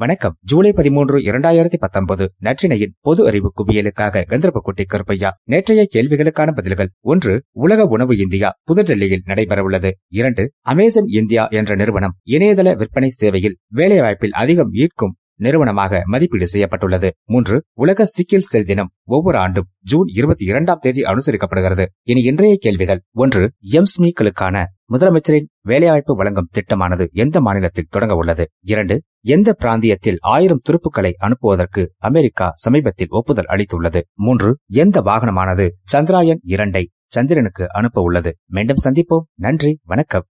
வணக்கம். ஜூலை பதிமூன்று இரண்டாயிரத்தி பத்தொன்பது நற்றினையின் பொது அறிவு குவியலுக்காக கந்தர்பக்குட்டி கருப்பையா நேற்றைய கேள்விகளுக்கான பதில்கள். ஒன்று உலக உணவு இந்தியா புதுடெல்லியில் நடைபெறவுள்ளது. இரண்டு அமேசன் இந்தியா என்ற நிறுவனம் இணையதள விற்பனை சேவையில் வேலைவாய்ப்பில் அதிகம் ஈர்க்கும் நிறுவனமாக மதிப்பீடு செய்யப்பட்டுள்ளது. மூன்று உலக சிக்கில் செல் தினம் ஒவ்வொரு ஆண்டும் ஜூன் இருபத்தி இரண்டாம் தேதி அனுசரிக்கப்படுகிறது. இனி இன்றைய கேள்விகள். ஒன்று எம்ஸ்மீக்களுக்கான முதலமைச்சரின் வேலைவாய்ப்பு வழங்கும் திட்டமானது எந்த மாநிலத்தில் தொடங்க உள்ளது? இரண்டு எந்த பிராந்தியத்தில் ஆயிரம் துருப்புக்களை அனுப்புவதற்கு அமெரிக்கா சமீபத்தில் ஒப்புதல் அளித்துள்ளது? மூன்று எந்த வாகனமானது சந்திராயன் இரண்டை சந்திரனுக்கு அனுப்ப உள்ளது? மீண்டும் சந்திப்போம். நன்றி வணக்கம்.